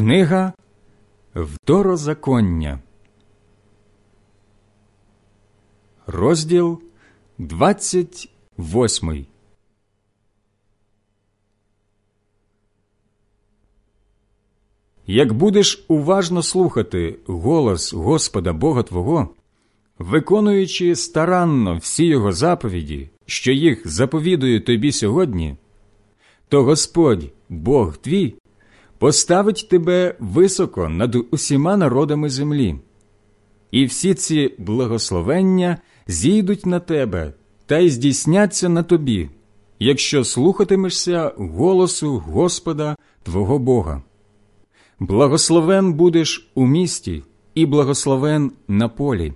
Книга Второзаконня, розділ 28 Як будеш уважно слухати голос Господа Бога Твого, виконуючи старанно всі Його заповіді, що їх заповідую тобі сьогодні, то Господь, Бог твій, поставить тебе високо над усіма народами землі, і всі ці благословення зійдуть на тебе та й здійсняться на тобі, якщо слухатимешся голосу Господа Твого Бога. Благословен будеш у місті і благословен на полі.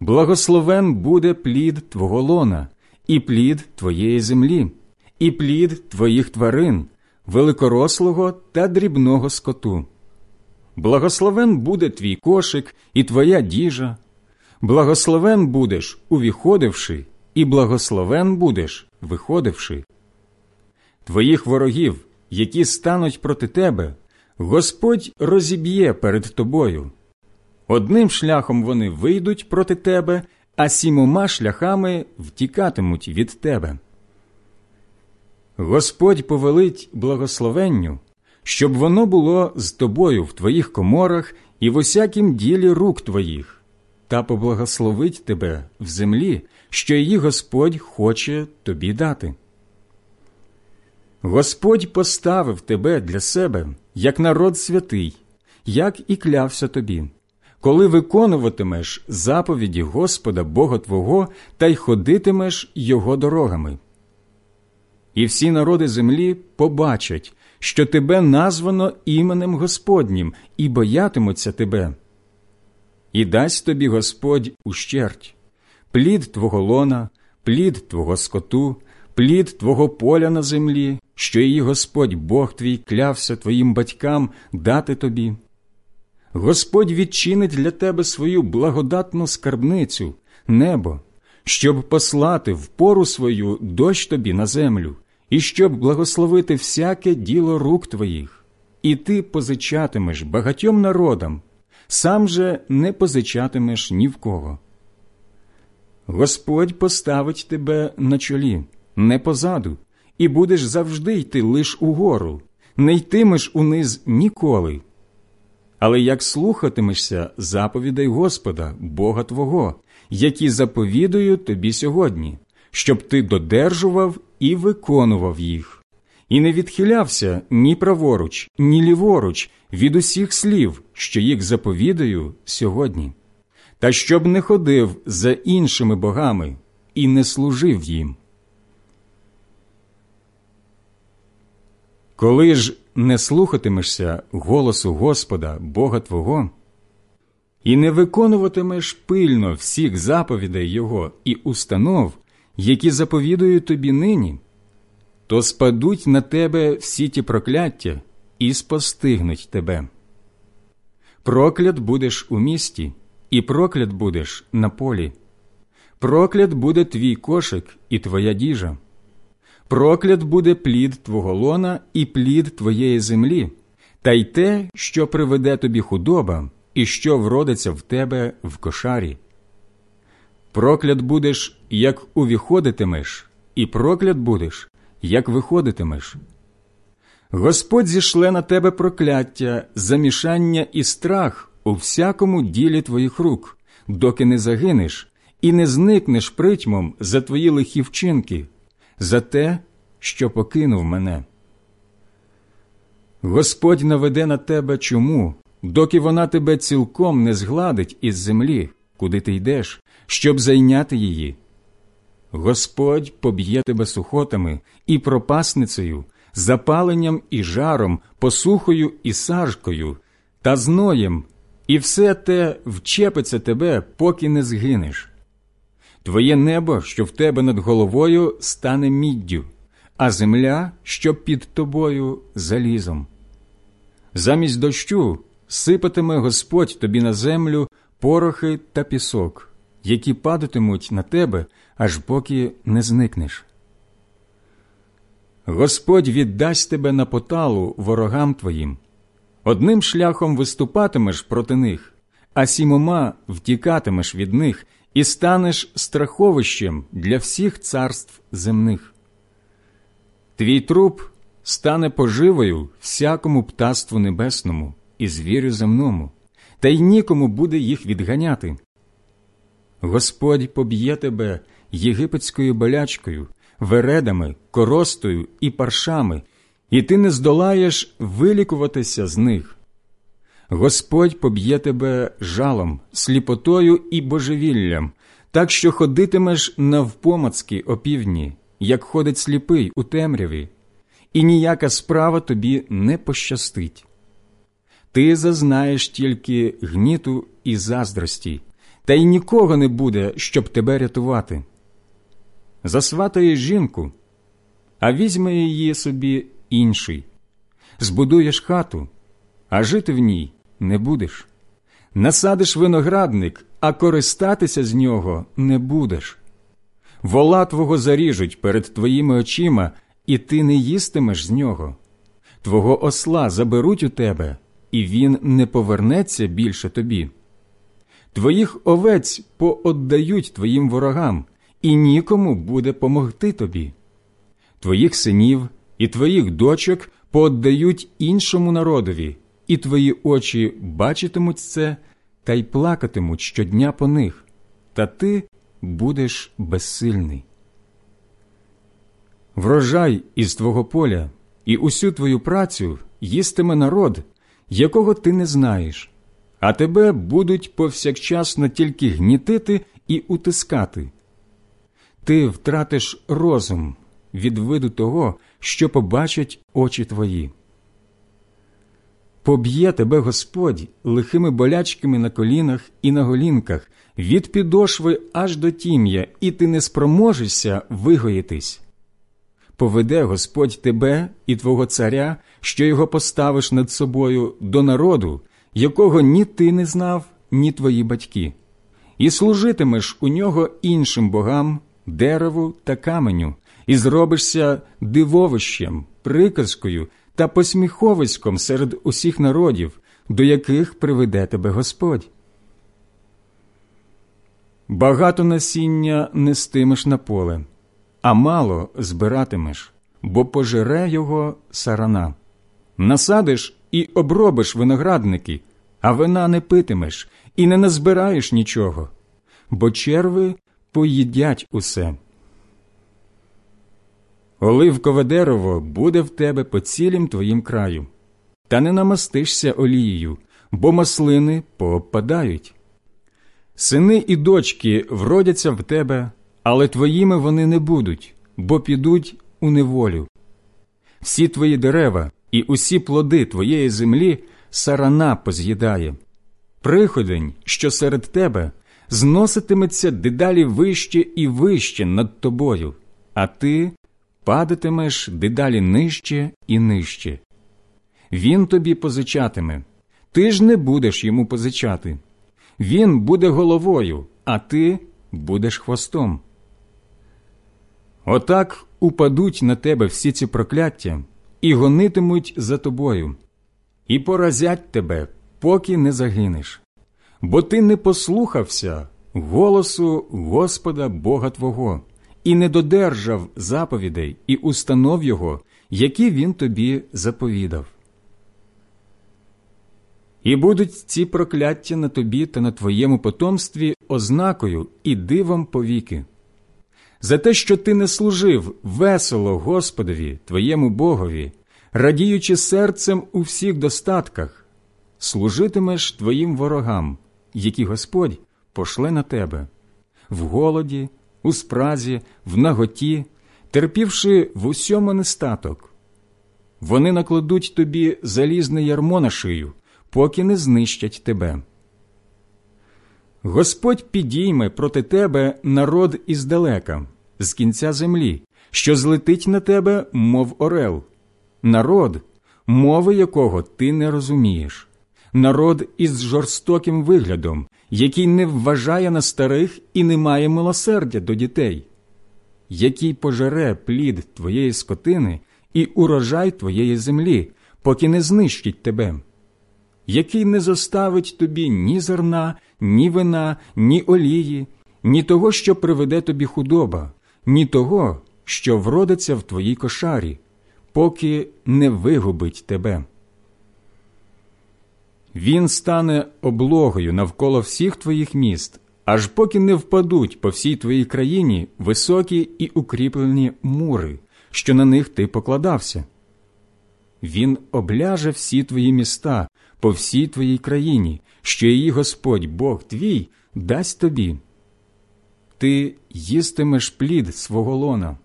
Благословен буде плід Твого лона, і плід Твоєї землі, і плід Твоїх тварин, великорослого та дрібного скоту. Благословен буде твій кошик і твоя діжа, благословен будеш, увіходивши, і благословен будеш, виходивши. Твоїх ворогів, які стануть проти тебе, Господь розіб'є перед тобою. Одним шляхом вони вийдуть проти тебе, а сімома шляхами втікатимуть від тебе. Господь повелить благословенню, щоб воно було з тобою в твоїх коморах і в усякім ділі рук твоїх, та поблагословить тебе в землі, що її Господь хоче тобі дати. Господь поставив тебе для себе як народ святий, як і клявся тобі, коли виконуватимеш заповіді Господа Бога Твого та й ходитимеш Його дорогами. І всі народи землі побачать, що тебе названо іменем Господнім і боятимуться тебе. І дасть тобі Господь ущерть, плід твого лона, плід твого скоту, плід твого поля на землі, що її Господь Бог твій клявся твоїм батькам дати тобі. Господь відчинить для тебе свою благодатну скарбницю, небо, щоб послати в пору свою дощ тобі на землю, і щоб благословити всяке діло рук твоїх, і ти позичатимеш багатьом народам, сам же не позичатимеш ні в кого. Господь поставить тебе на чолі, не позаду, і будеш завжди йти лиш угору, не йтимеш униз ніколи. Але як слухатимешся заповідей Господа, Бога Твого, які заповідую тобі сьогодні, щоб ти додержував і виконував їх, і не відхилявся ні праворуч, ні ліворуч від усіх слів, що їх заповідаю сьогодні, та щоб не ходив за іншими богами і не служив їм. Коли ж не слухатимешся голосу Господа, Бога Твого, і не виконуватимеш пильно всіх заповідей Його і установ, які заповідую тобі нині, то спадуть на тебе всі ті прокляття і спостигнуть тебе. Проклят будеш у місті, і проклят будеш на полі. Проклят буде твій кошик і твоя діжа. Проклят буде плід твого лона і плід твоєї землі, та й те, що приведе тобі худоба, і що вродиться в тебе в кошарі. Проклят будеш, як увіходитимеш, і проклят будеш, як виходитимеш. Господь зішле на тебе прокляття, замішання і страх у всякому ділі твоїх рук, доки не загинеш і не зникнеш притьмом за твої лихі вчинки, за те, що покинув мене. Господь наведе на тебе чому, доки вона тебе цілком не згладить із землі, куди ти йдеш, щоб зайняти її. Господь поб'є тебе сухотами і пропасницею, запаленням і жаром, посухою і сажкою, та зноєм, і все те вчепиться тебе, поки не згинеш. Твоє небо, що в тебе над головою, стане міддю, а земля, що під тобою, залізом. Замість дощу сипатиме Господь тобі на землю порохи та пісок які падатимуть на тебе, аж поки не зникнеш. Господь віддасть тебе на поталу ворогам твоїм, Одним шляхом виступатимеш проти них, а сімома втікатимеш від них і станеш страховищем для всіх царств земних. Твій труп стане поживою всякому птаству небесному і звірю земному, та й нікому буде їх відганяти. Господь поб'є тебе єгипетською болячкою, вередами, коростою і паршами, і ти не здолаєш вилікуватися з них. Господь поб'є тебе жалом, сліпотою і божевіллям, так що ходитимеш навпомацки опівдні, як ходить сліпий у темряві, і ніяка справа тобі не пощастить. Ти зазнаєш тільки гніту і заздрості, та й нікого не буде, щоб тебе рятувати. Засватає жінку, а візьме її собі інший. Збудуєш хату, а жити в ній не будеш. Насадиш виноградник, а користатися з нього не будеш. Вола твого заріжуть перед твоїми очима, і ти не їстимеш з нього. Твого осла заберуть у тебе, і він не повернеться більше тобі. Твоїх овець пооддають твоїм ворогам, і нікому буде помогти тобі. Твоїх синів і твоїх дочок пооддають іншому народові, і твої очі бачитимуть це та й плакатимуть щодня по них, та ти будеш безсильний. Врожай із твого поля і усю твою працю їстиме народ, якого ти не знаєш, а тебе будуть повсякчасно тільки гнітити і утискати. Ти втратиш розум від виду того, що побачать очі твої. Поб'є тебе Господь лихими болячками на колінах і на голінках, від підошви аж до тім'я, і ти не спроможешся вигоїтись. Поведе Господь тебе і твого царя, що його поставиш над собою до народу, якого ні ти не знав, ні твої батьки, і служитимеш у нього іншим богам, дереву та каменю, і зробишся дивовищем, приказкою та посміховиськом серед усіх народів, до яких приведе тебе Господь. Багато насіння нестимеш на поле, а мало збиратимеш, бо пожере його сарана. Насадиш і обробиш виноградники, а вина не питимеш і не назбираєш нічого, бо черви поїдять усе. Оливкове дерево буде в тебе по цілім твоїм краю, та не намастишся олією, бо маслини поопадають. Сини і дочки вродяться в тебе, але твоїми вони не будуть, бо підуть у неволю. Всі твої дерева і усі плоди твоєї землі сарана поз'їдає. Приходень, що серед тебе, зноситиметься дедалі вище і вище над тобою, а ти падатимеш дедалі нижче і нижче. Він тобі позичатиме, ти ж не будеш йому позичати. Він буде головою, а ти будеш хвостом. Отак упадуть на тебе всі ці прокляття і гонитимуть за тобою, і поразять тебе, поки не загинеш, бо ти не послухався голосу Господа Бога Твого і не додержав заповідей і установ Його, які він тобі заповідав. І будуть ці прокляття на тобі та на твоєму потомстві ознакою і дивом повіки. За те, що ти не служив весело Господові, твоєму Богові, радіючи серцем у всіх достатках, служитимеш твоїм ворогам, які Господь пошле на тебе, в голоді, у спразі, в наготі, терпівши в усьому нестаток. Вони накладуть тобі залізне ярмо на шию, поки не знищать тебе. Господь підійме проти тебе народ іздалека, з кінця землі, що злетить на тебе, мов орел, народ, мови якого ти не розумієш, народ із жорстоким виглядом, який не вважає на старих і не має милосердя до дітей, який пожере плід твоєї скотини і урожай твоєї землі, поки не знищить тебе, який не зоставить тобі ні зерна, ні вина, ні олії, ні того, що приведе тобі худоба, ні того, що вродиться в твоїй кошарі, поки не вигубить тебе. Він стане облогою навколо всіх твоїх міст, аж поки не впадуть по всій твоїй країні високі і укріплені мури, що на них ти покладався. Він обляже всі твої міста по всій твоїй країні, що її Господь Бог твій дасть тобі. Ти їстимеш плід свого лона,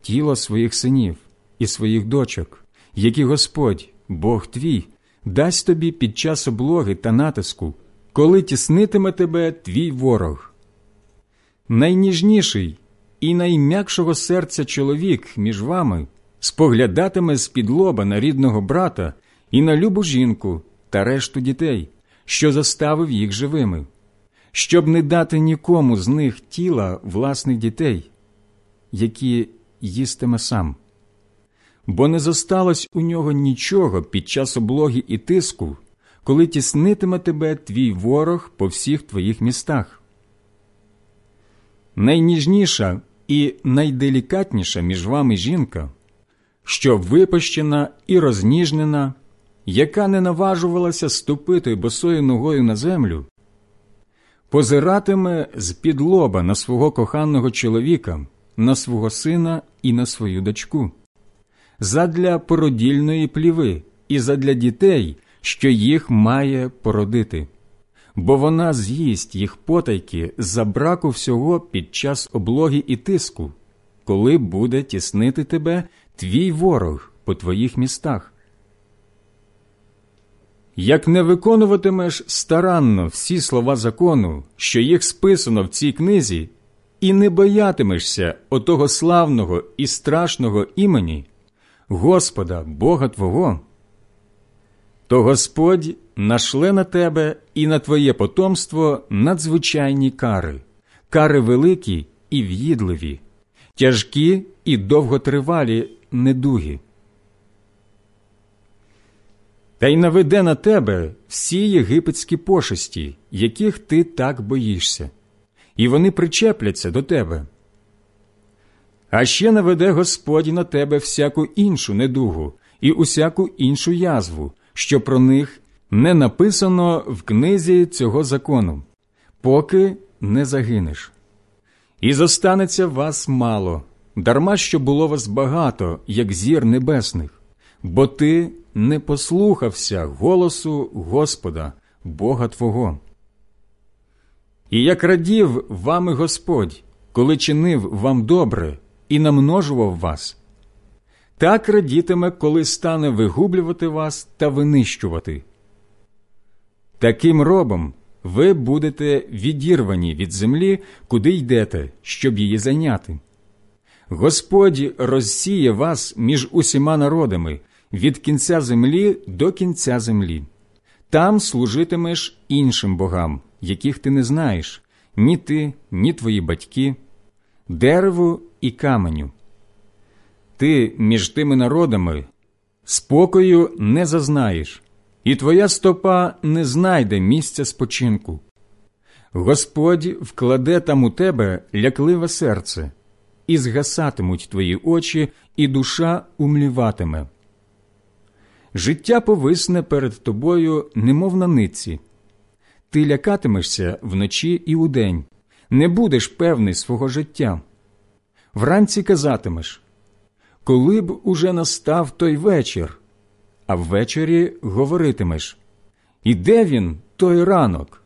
тіло своїх синів і своїх дочок, які Господь, Бог твій, дасть тобі під час облоги та натиску, коли тіснитиме тебе твій ворог. Найніжніший і найм'якшого серця чоловік між вами споглядатиме з під лоба на рідного брата і на любу жінку та решту дітей, що заставив їх живими, щоб не дати нікому з них тіла власних дітей, які їстиме сам. Бо не зосталось у нього нічого під час облоги і тиску, коли тіснитиме тебе твій ворог по всіх твоїх містах. Найніжніша і найделікатніша між вами жінка, що випащена і розніжнена, яка не наважувалася ступити босою ногою на землю, позиратиме з під лоба на свого коханого чоловіка, на свого сина і на свою дочку, задля породільної пліви і задля дітей, що їх має породити, бо вона з'їсть їх потайки за браку всього під час облоги і тиску, коли буде тіснити тебе твій ворог по твоїх містах. Як не виконуватимеш старанно всі слова закону, що їх списано в цій книзі, і не боятимешся отого славного і страшного імені, Господа Бога Твого, то Господь нашле на тебе і на твоє потомство надзвичайні кари, кари великі і в'їдливі, тяжкі і довготривалі недуги. Та й наведе на тебе всі єгипетські пошесті, яких ти так боїшся, і вони причепляться до тебе. А ще наведе Господь на тебе всяку іншу недугу і усяку іншу язву, що про них не написано в книзі цього закону, поки не загинеш. І зостанеться вас мало, дарма що було вас багато, як зір небесних, бо ти не послухався голосу Господа, Бога Твого. І як радів вами Господь, коли чинив вам добре і намножував вас, так радітиме, коли стане вигублювати вас та винищувати. Таким робом ви будете відірвані від землі, куди йдете, щоб її зайняти. Господь розсіє вас між усіма народами від кінця землі до кінця землі. Там служитимеш іншим богам, яких ти не знаєш, ні ти, ні твої батьки, дереву і каменю. Ти між тими народами спокою не зазнаєш, і твоя стопа не знайде місця спочинку. Господь вкладе там у тебе лякливе серце, і згасатимуть твої очі, і душа умліватиме. Життя повисне перед тобою, немов на ниці. Ти лякатимешся вночі і удень, не будеш певний свого життя. Вранці казатимеш коли б уже настав той вечір, а ввечері говоритимеш І де він той ранок?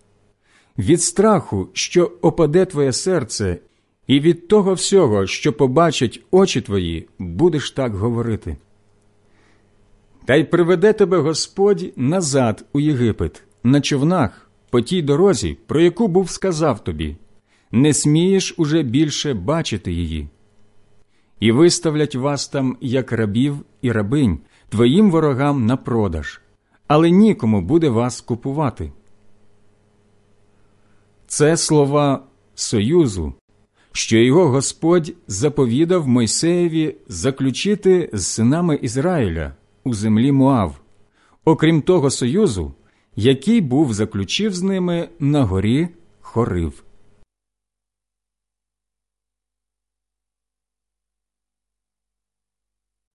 Від страху, що опаде твоє серце, і від того всього, що побачать очі твої, будеш так говорити. Та й приведе тебе Господь назад у Єгипет, на човнах, по тій дорозі, про яку був сказав тобі не смієш уже більше бачити її. І виставлять вас там, як рабів і рабинь, твоїм ворогам на продаж, але нікому буде вас купувати. Це слова Союзу, що його Господь заповідав Мойсеєві заключити з синами Ізраїля у землі Муав, окрім того союзу, який був заключив з ними на горі Хорив.